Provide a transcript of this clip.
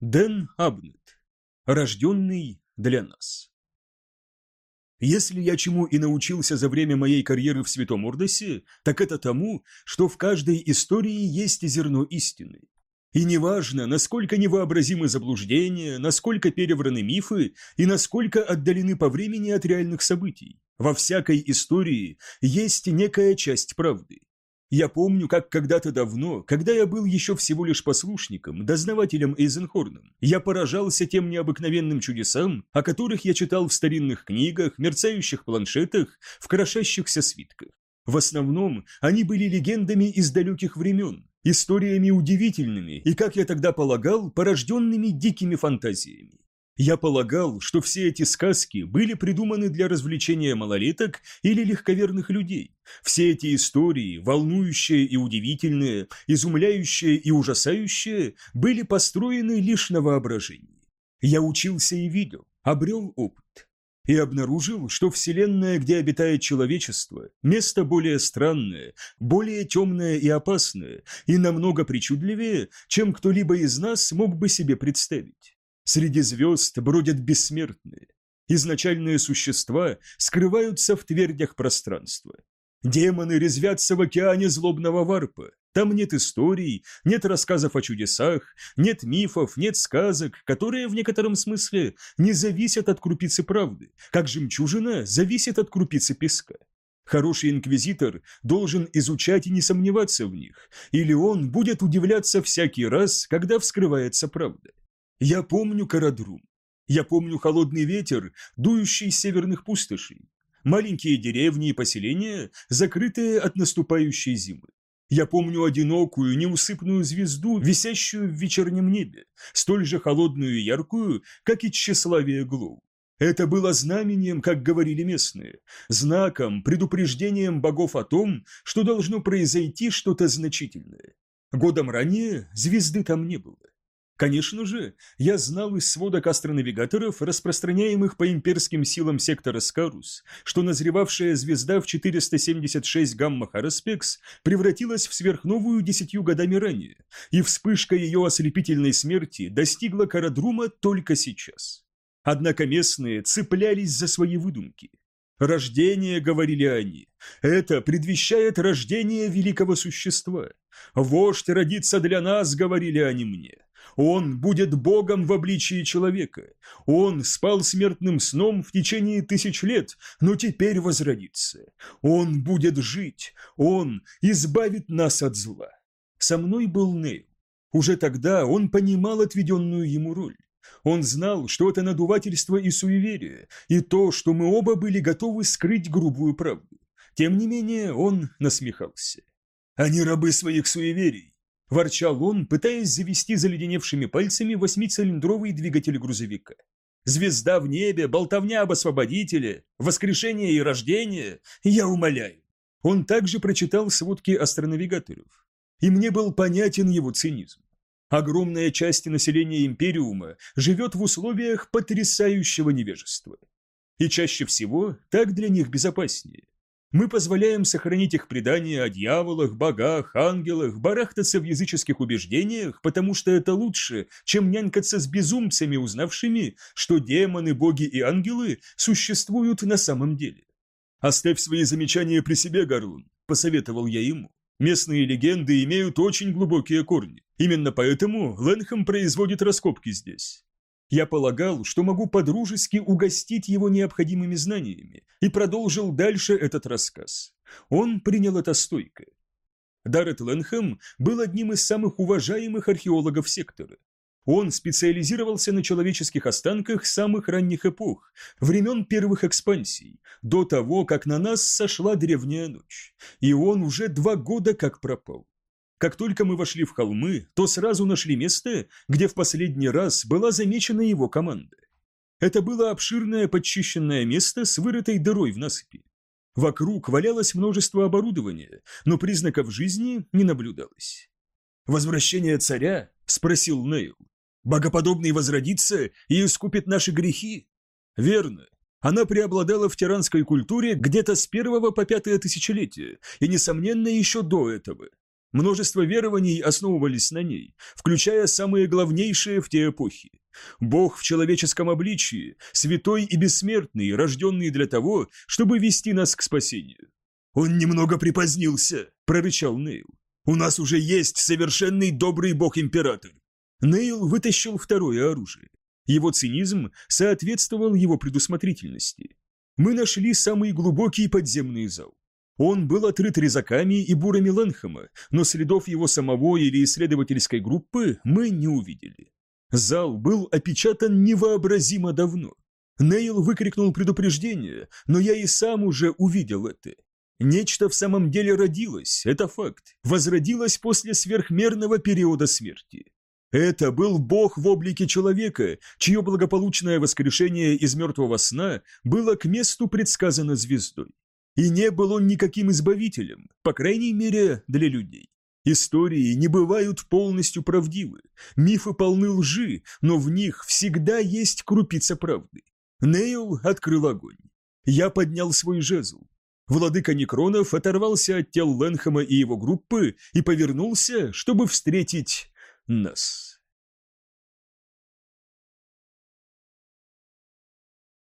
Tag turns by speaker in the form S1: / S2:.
S1: Дэн Абнет. Рожденный для нас. Если я чему и научился за время моей карьеры в Святом Ордосе, так это тому, что в каждой истории есть зерно истины. И неважно, насколько невообразимы заблуждения, насколько перевраны мифы и насколько отдалены по времени от реальных событий, во всякой истории есть некая часть правды. Я помню, как когда-то давно, когда я был еще всего лишь послушником, дознавателем Эйзенхорном, я поражался тем необыкновенным чудесам, о которых я читал в старинных книгах, мерцающих планшетах, в крошащихся свитках. В основном они были легендами из далеких времен, историями удивительными и, как я тогда полагал, порожденными дикими фантазиями. Я полагал, что все эти сказки были придуманы для развлечения малолеток или легковерных людей. Все эти истории, волнующие и удивительные, изумляющие и ужасающие, были построены лишь на воображении. Я учился и видел, обрел опыт. И обнаружил, что Вселенная, где обитает человечество, место более странное, более темное и опасное, и намного причудливее, чем кто-либо из нас мог бы себе представить. Среди звезд бродят бессмертные. Изначальные существа скрываются в твердях пространства. Демоны резвятся в океане злобного варпа. Там нет историй, нет рассказов о чудесах, нет мифов, нет сказок, которые в некотором смысле не зависят от крупицы правды, как жемчужина зависит от крупицы песка. Хороший инквизитор должен изучать и не сомневаться в них, или он будет удивляться всякий раз, когда вскрывается правда. Я помню Карадрум. Я помню холодный ветер, дующий с северных пустошей. Маленькие деревни и поселения, закрытые от наступающей зимы. Я помню одинокую, неусыпную звезду, висящую в вечернем небе, столь же холодную и яркую, как и тщеславие Глоу. Это было знамением, как говорили местные, знаком, предупреждением богов о том, что должно произойти что-то значительное. Годом ранее звезды там не было. Конечно же, я знал из сводок астронавигаторов, распространяемых по имперским силам сектора Скарус, что назревавшая звезда в 476 гамма-хараспекс превратилась в сверхновую десятью годами ранее, и вспышка ее ослепительной смерти достигла Карадрума только сейчас. Однако местные цеплялись за свои выдумки. «Рождение», — говорили они, — «это предвещает рождение великого существа. Вождь родится для нас», — говорили они мне. Он будет Богом в обличии человека. Он спал смертным сном в течение тысяч лет, но теперь возродится. Он будет жить. Он избавит нас от зла. Со мной был Нейл. Уже тогда он понимал отведенную ему роль. Он знал, что это надувательство и суеверие, и то, что мы оба были готовы скрыть грубую правду. Тем не менее, он насмехался. «Они рабы своих суеверий. Ворчал он, пытаясь завести заледеневшими пальцами восьмицилиндровый двигатель грузовика. «Звезда в небе, болтовня об освободителе, воскрешение и рождение, я умоляю». Он также прочитал сводки астронавигаторов. И мне был понятен его цинизм. Огромная часть населения Империума живет в условиях потрясающего невежества. И чаще всего так для них безопаснее. Мы позволяем сохранить их предания о дьяволах, богах, ангелах, барахтаться в языческих убеждениях, потому что это лучше, чем нянькаться с безумцами, узнавшими, что демоны, боги и ангелы существуют на самом деле. «Оставь свои замечания при себе, Гарлун», – посоветовал я ему. «Местные легенды имеют очень глубокие корни. Именно поэтому Ленхэм производит раскопки здесь. Я полагал, что могу подружески угостить его необходимыми знаниями, и продолжил дальше этот рассказ. Он принял это стойко. Даррет Ленхэм был одним из самых уважаемых археологов сектора. Он специализировался на человеческих останках самых ранних эпох, времен первых экспансий, до того, как на нас сошла древняя ночь, и он уже два года как пропал. Как только мы вошли в холмы, то сразу нашли место, где в последний раз была замечена его команда. Это было обширное подчищенное место с вырытой дырой в насыпи. Вокруг валялось множество оборудования, но признаков жизни не наблюдалось. «Возвращение царя?» – спросил Нейл. «Богоподобный возродится и искупит наши грехи?» «Верно. Она преобладала в тиранской культуре где-то с первого по пятое тысячелетие, и, несомненно, еще до этого. Множество верований основывались на ней, включая самые главнейшие в те эпохи. Бог в человеческом обличии, святой и бессмертный, рожденный для того, чтобы вести нас к спасению. «Он немного припозднился», — прорычал Нейл. «У нас уже есть совершенный добрый бог-император». Нейл вытащил второе оружие. Его цинизм соответствовал его предусмотрительности. Мы нашли самый глубокий подземный зал. Он был отрыт резаками и бурами Лэнхэма, но следов его самого или исследовательской группы мы не увидели. Зал был опечатан невообразимо давно. Нейл выкрикнул предупреждение, но я и сам уже увидел это. Нечто в самом деле родилось, это факт, возродилось после сверхмерного периода смерти. Это был бог в облике человека, чье благополучное воскрешение из мертвого сна было к месту предсказано звездой. И не был он никаким избавителем, по крайней мере, для людей. Истории не бывают полностью правдивы, мифы полны лжи, но в них всегда есть крупица правды. Нейл открыл огонь. Я поднял свой жезл. Владыка Некронов оторвался от тел Ленхэма и его группы и повернулся, чтобы встретить нас.